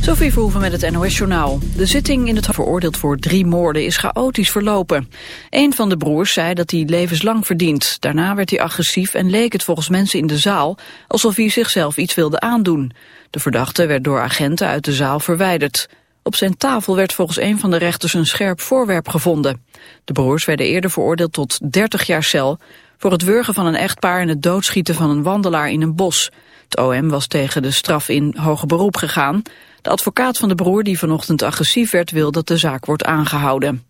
Sophie Verhoeven met het NOS-journaal. De zitting in het veroordeeld voor drie moorden is chaotisch verlopen. Een van de broers zei dat hij levenslang verdient. Daarna werd hij agressief en leek het volgens mensen in de zaal... alsof hij zichzelf iets wilde aandoen. De verdachte werd door agenten uit de zaal verwijderd. Op zijn tafel werd volgens een van de rechters een scherp voorwerp gevonden. De broers werden eerder veroordeeld tot 30 jaar cel... voor het wurgen van een echtpaar en het doodschieten van een wandelaar in een bos... Het OM was tegen de straf in hoger beroep gegaan. De advocaat van de broer die vanochtend agressief werd wil dat de zaak wordt aangehouden.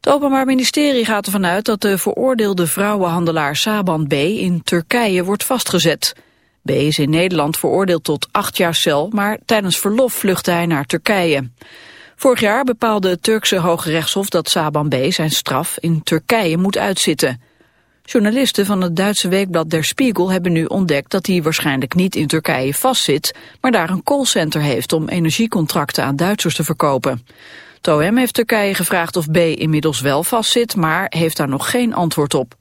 Het Openbaar Ministerie gaat ervan uit dat de veroordeelde vrouwenhandelaar Saban B. in Turkije wordt vastgezet. B. is in Nederland veroordeeld tot acht jaar cel, maar tijdens verlof vluchtte hij naar Turkije. Vorig jaar bepaalde het Turkse Hoge Rechtshof dat Saban B. zijn straf in Turkije moet uitzitten. Journalisten van het Duitse weekblad Der Spiegel hebben nu ontdekt dat hij waarschijnlijk niet in Turkije vastzit, maar daar een callcenter heeft om energiecontracten aan Duitsers te verkopen. Het OM heeft Turkije gevraagd of B inmiddels wel vastzit, maar heeft daar nog geen antwoord op.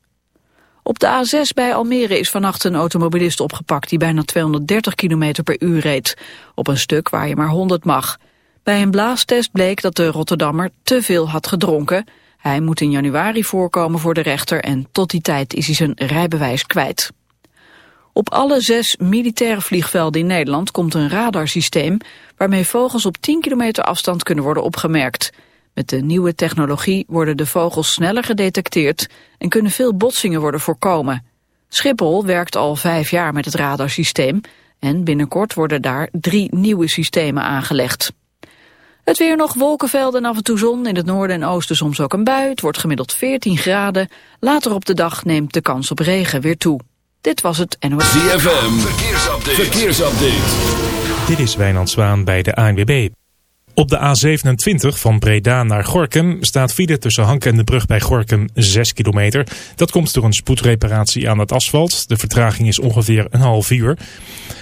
Op de A6 bij Almere is vannacht een automobilist opgepakt die bijna 230 km per uur reed, op een stuk waar je maar 100 mag. Bij een blaastest bleek dat de Rotterdammer te veel had gedronken hij moet in januari voorkomen voor de rechter en tot die tijd is hij zijn rijbewijs kwijt. Op alle zes militaire vliegvelden in Nederland komt een radarsysteem waarmee vogels op 10 kilometer afstand kunnen worden opgemerkt. Met de nieuwe technologie worden de vogels sneller gedetecteerd en kunnen veel botsingen worden voorkomen. Schiphol werkt al vijf jaar met het radarsysteem en binnenkort worden daar drie nieuwe systemen aangelegd. Het weer nog wolkenvelden en af en toe zon. In het noorden en oosten soms ook een bui. Het wordt gemiddeld 14 graden. Later op de dag neemt de kans op regen weer toe. Dit was het NOS. ZFM, verkeersupdate. verkeersupdate. Dit is Wijnand Zwaan bij de ANWB. Op de A27 van Breda naar Gorkum staat file tussen Hank en de brug bij Gorkum 6 kilometer. Dat komt door een spoedreparatie aan het asfalt. De vertraging is ongeveer een half uur.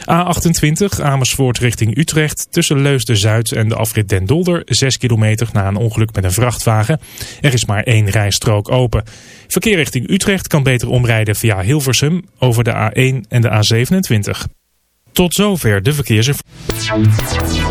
A28 Amersfoort richting Utrecht tussen Leusden-Zuid en de afrit Den Dolder 6 kilometer na een ongeluk met een vrachtwagen. Er is maar één rijstrook open. Verkeer richting Utrecht kan beter omrijden via Hilversum over de A1 en de A27. Tot zover de verkeersinformatie.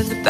in the back.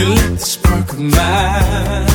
You lit the spark of mine.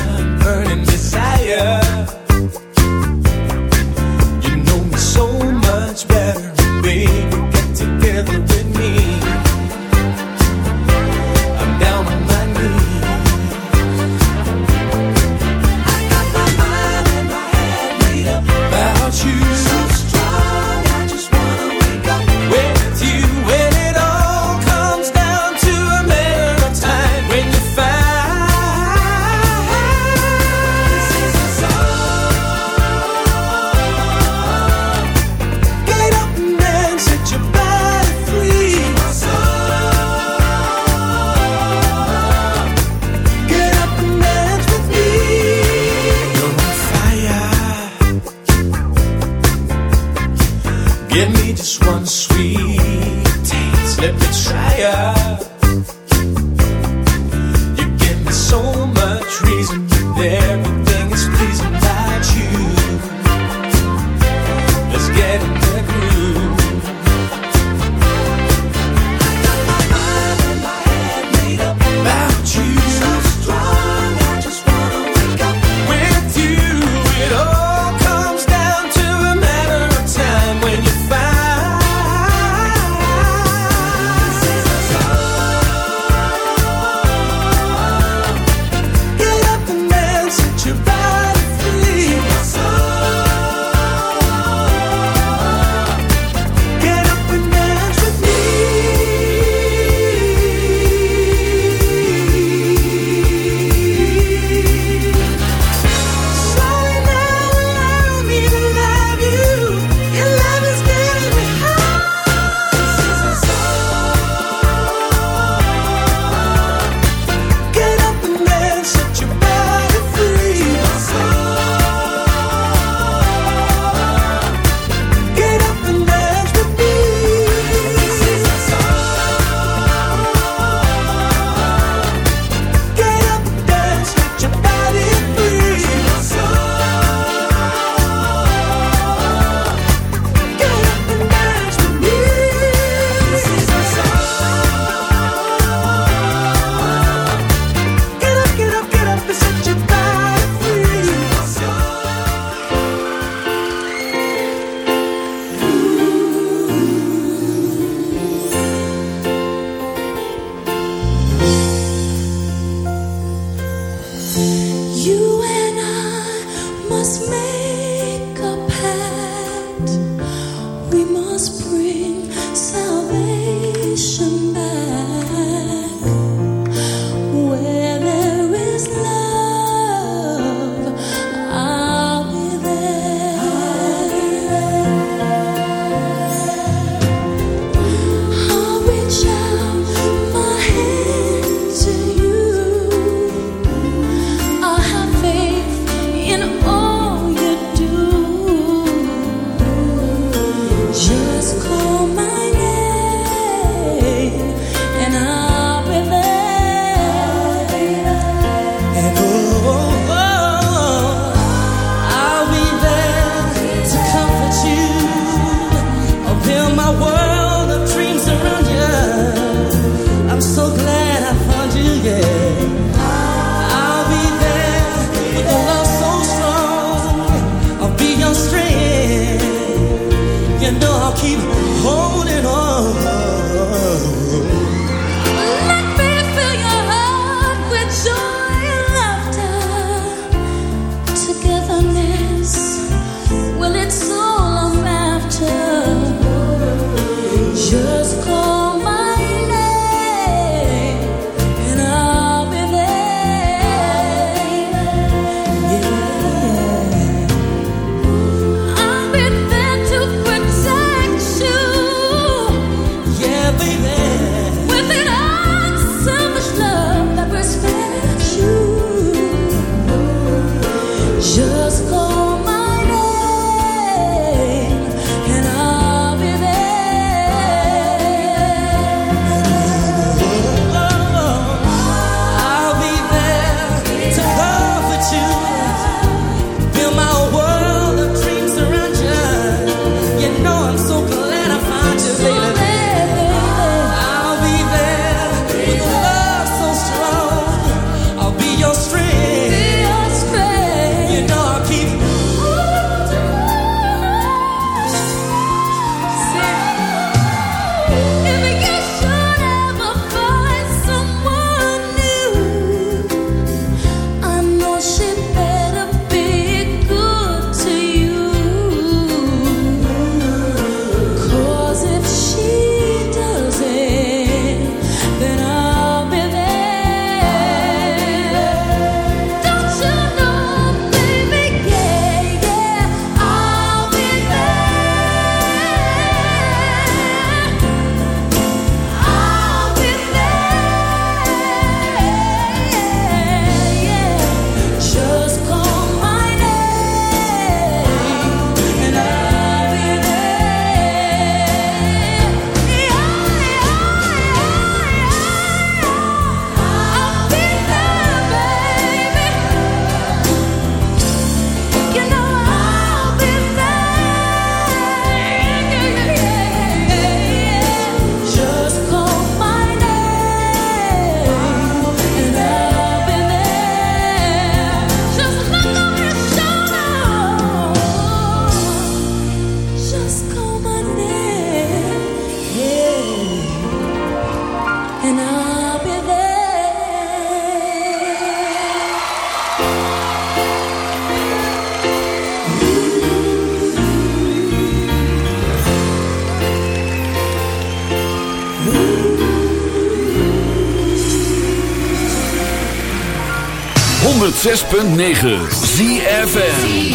106.9 ZFN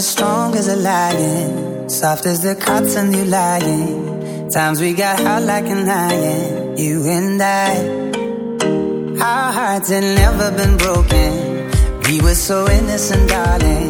Strong as a lion, soft as the cotton you lying. Times we got hot like an iron, you and I. Our hearts had never been broken. We were so innocent, darling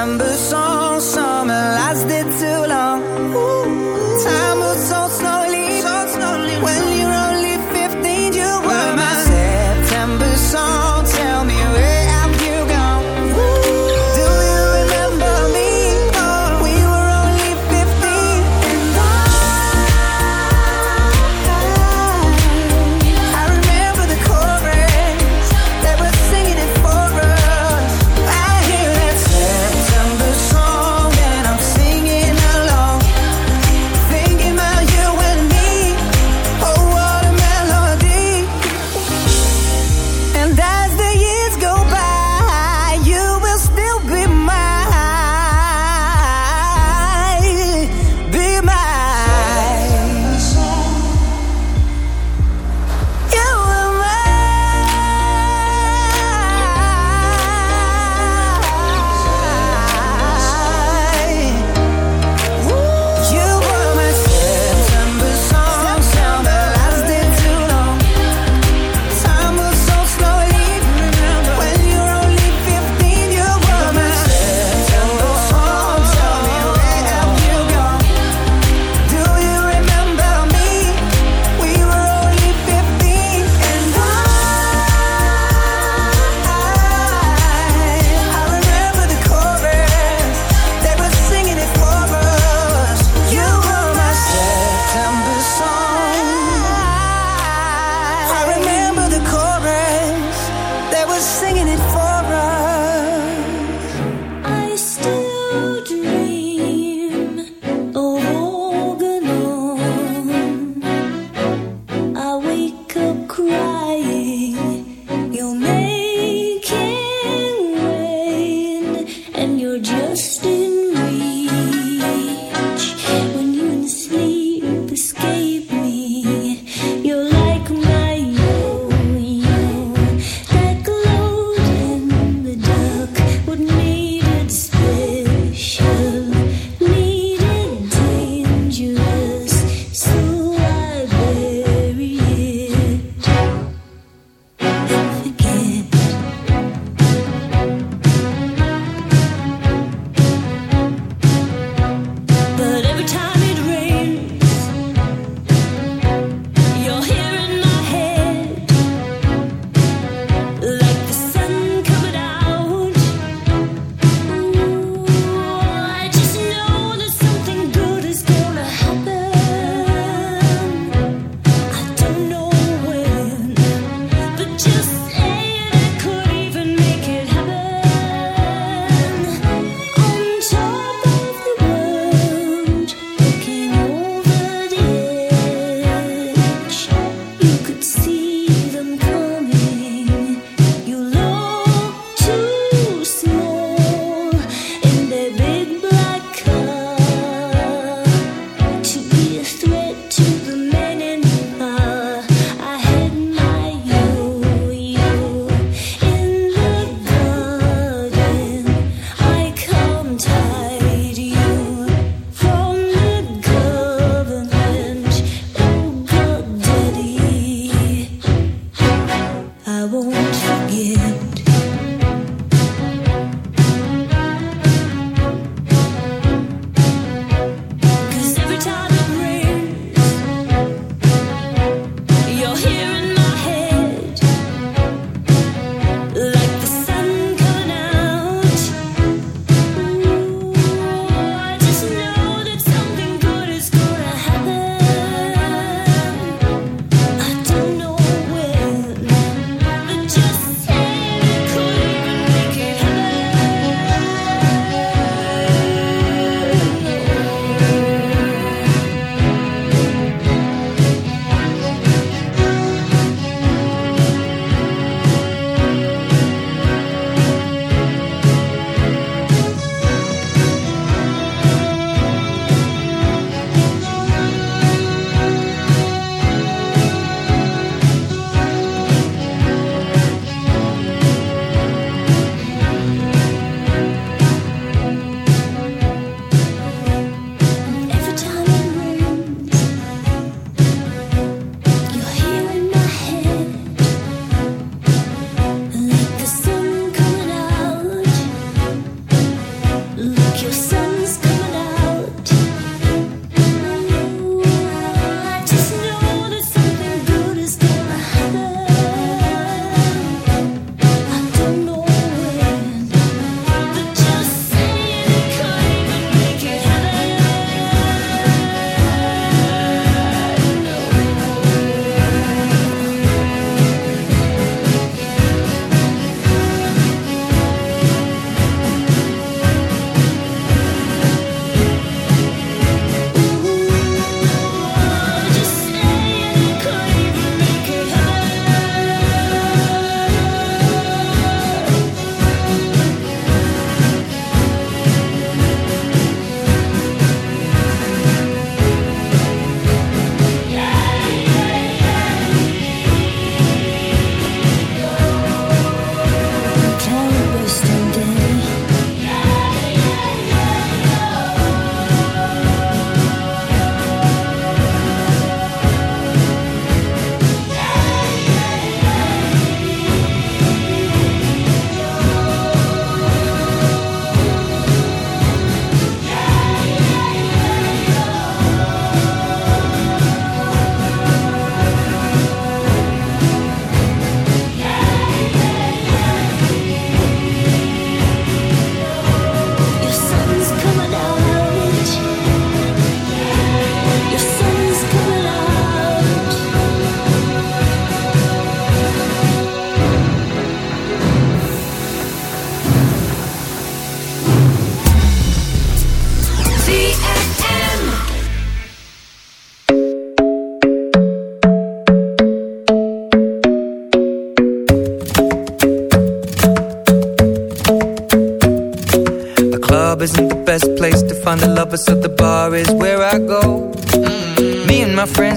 December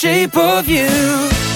Shape of you.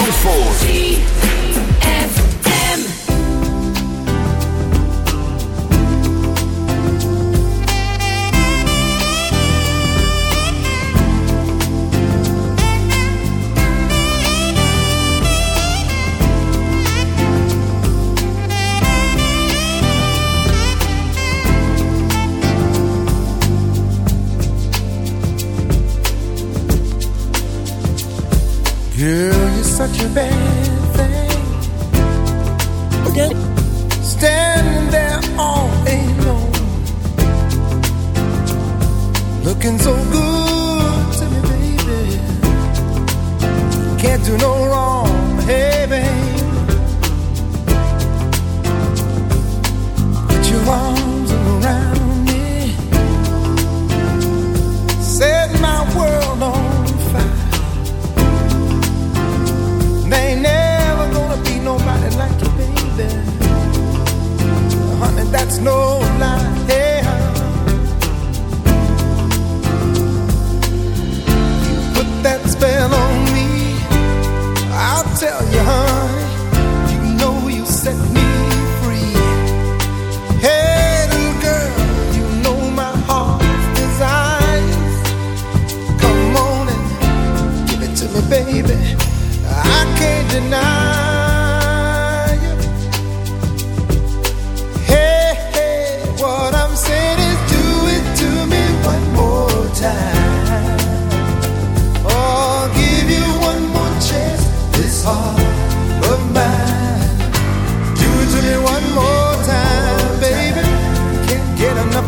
Zandvoort. you, baby.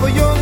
for your